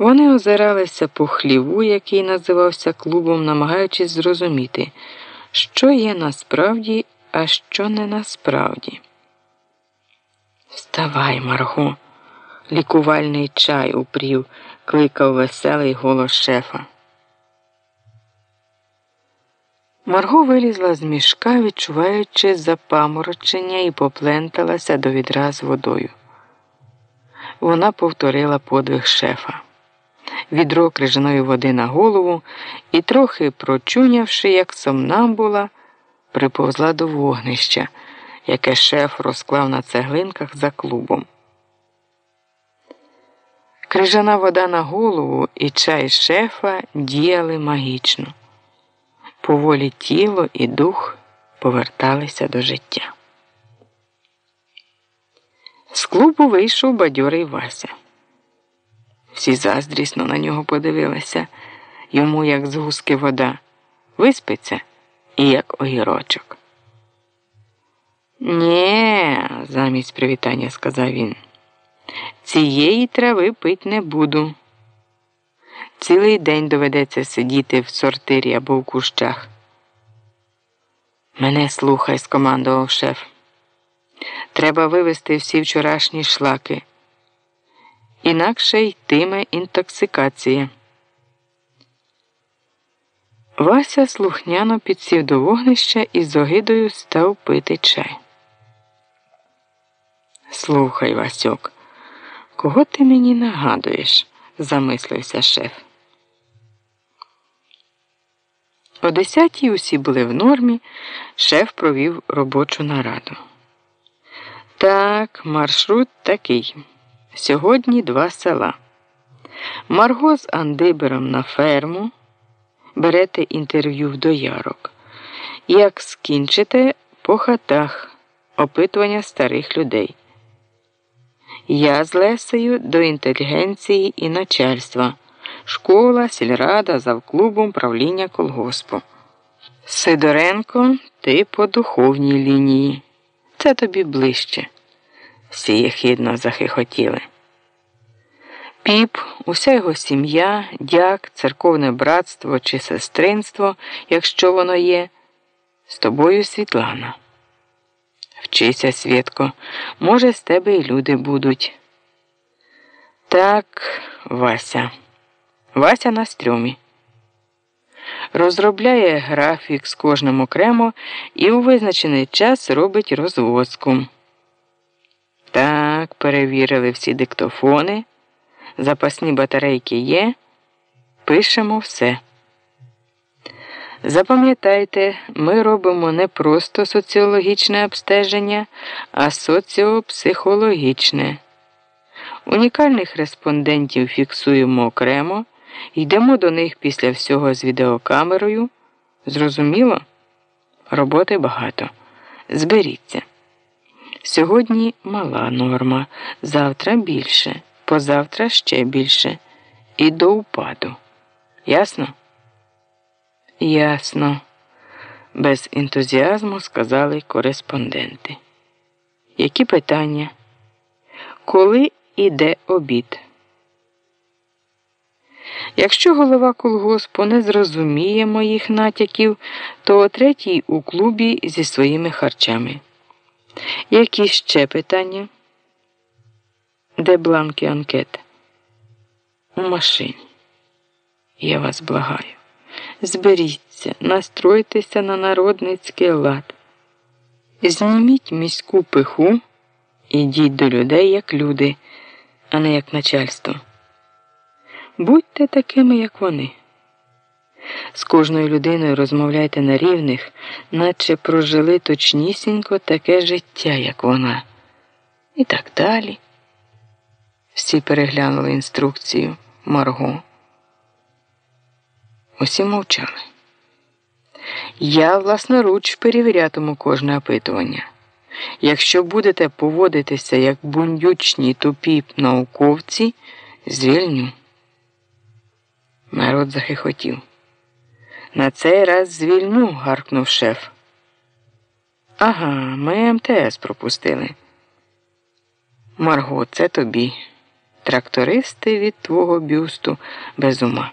Вони озиралися по хліву, який називався клубом, намагаючись зрозуміти, що є насправді, а що не насправді. Вставай, Марго, лікувальний чай упрів, кликав веселий голос шефа. Марго вилізла з мішка, відчуваючи запаморочення, і попленталася до відра з водою. Вона повторила подвиг шефа. Відро крижаної води на голову і, трохи прочунявши, як сомнамбула, приповзла до вогнища, яке шеф розклав на цеглинках за клубом. Крижана вода на голову і чай шефа діяли магічно поволі тіло і дух поверталися до життя. З клубу вийшов бадьорий Вася. Всі заздрісно на нього подивилися йому, як з гуски вода, виспиться і як огірочок. Нє, замість привітання сказав він, цієї трави пить не буду. Цілий день доведеться сидіти в сортирі або в кущах. Мене слухай, скомандував шеф. Треба вивести всі вчорашні шлаки. Інакше йтиме інтоксикація. Вася слухняно підсів до вогнища і з огидою став пити чай. Слухай, Васьок, кого ти мені нагадуєш? замислився шеф. О десятій усі були в нормі, шеф провів робочу нараду. Так, маршрут такий. Сьогодні два села. Марго з Андибером на ферму. Берете інтерв'ю в доярок. Як скінчите по хатах опитування старих людей. Я з Лесею до інтелігенції і начальства школа, сільрада, завклубом правління колгоспу. Сидоренко, ти по духовній лінії. Це тобі ближче. Всі єхидно захихотіли. Піп, уся його сім'я, дяк, церковне братство чи сестринство, якщо воно є, з тобою Світлана. Вчися, Свідко, може, з тебе і люди будуть. Так, Вася. Вася на стрьомі. Розробляє графік з кожним окремо і у визначений час робить розвозку. Так, перевірили всі диктофони. Запасні батарейки є. Пишемо все. Запам'ятайте, ми робимо не просто соціологічне обстеження, а соціопсихологічне. Унікальних респондентів фіксуємо окремо. Йдемо до них після всього з відеокамерою. Зрозуміло? Роботи багато. Зберіться. Сьогодні мала норма, завтра більше, позавтра ще більше. І до упаду. Ясно? Ясно, без ентузіазму сказали кореспонденти. Які питання? Коли іде обід? Якщо голова колгоспу не зрозуміє моїх натяків, то третій у клубі зі своїми харчами. Які ще питання? Де бланки анкет? У машині. Я вас благаю. Зберіться, настройтеся на народницький лад. Зніміть міську пиху, ідіть до людей як люди, а не як начальство. Будьте такими, як вони. З кожною людиною розмовляйте на рівних, наче прожили точнісінько таке життя, як вона. І так далі. Всі переглянули інструкцію Марго. Усі мовчали. Я власноруч перевірятиму кожне опитування. Якщо будете поводитися як бундючні тупі науковці, звільню. Народ захихотів. На цей раз звільню, гаркнув шеф. Ага, ми МТС пропустили. Марго, це тобі. трактористи від твого бюсту без ума.